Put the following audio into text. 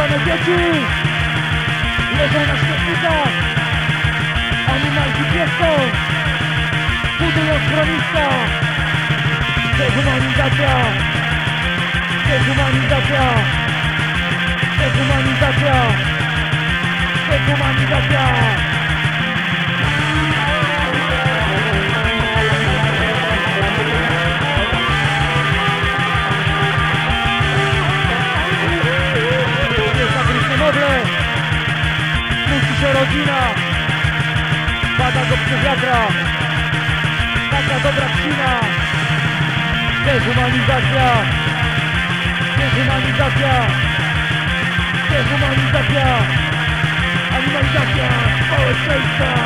Legean ez dut beti! Legean ez dut beti! Anu nahi dituzte! Hurtu dut humanitatea? humanitatea? humanitatea? humanitatea? jego rodzina. Bada go psychiatra. Taka dobra China. Dehumanizacja. Dehumanizacja. Dehumanizacja. Animalizacja społeczeństwa.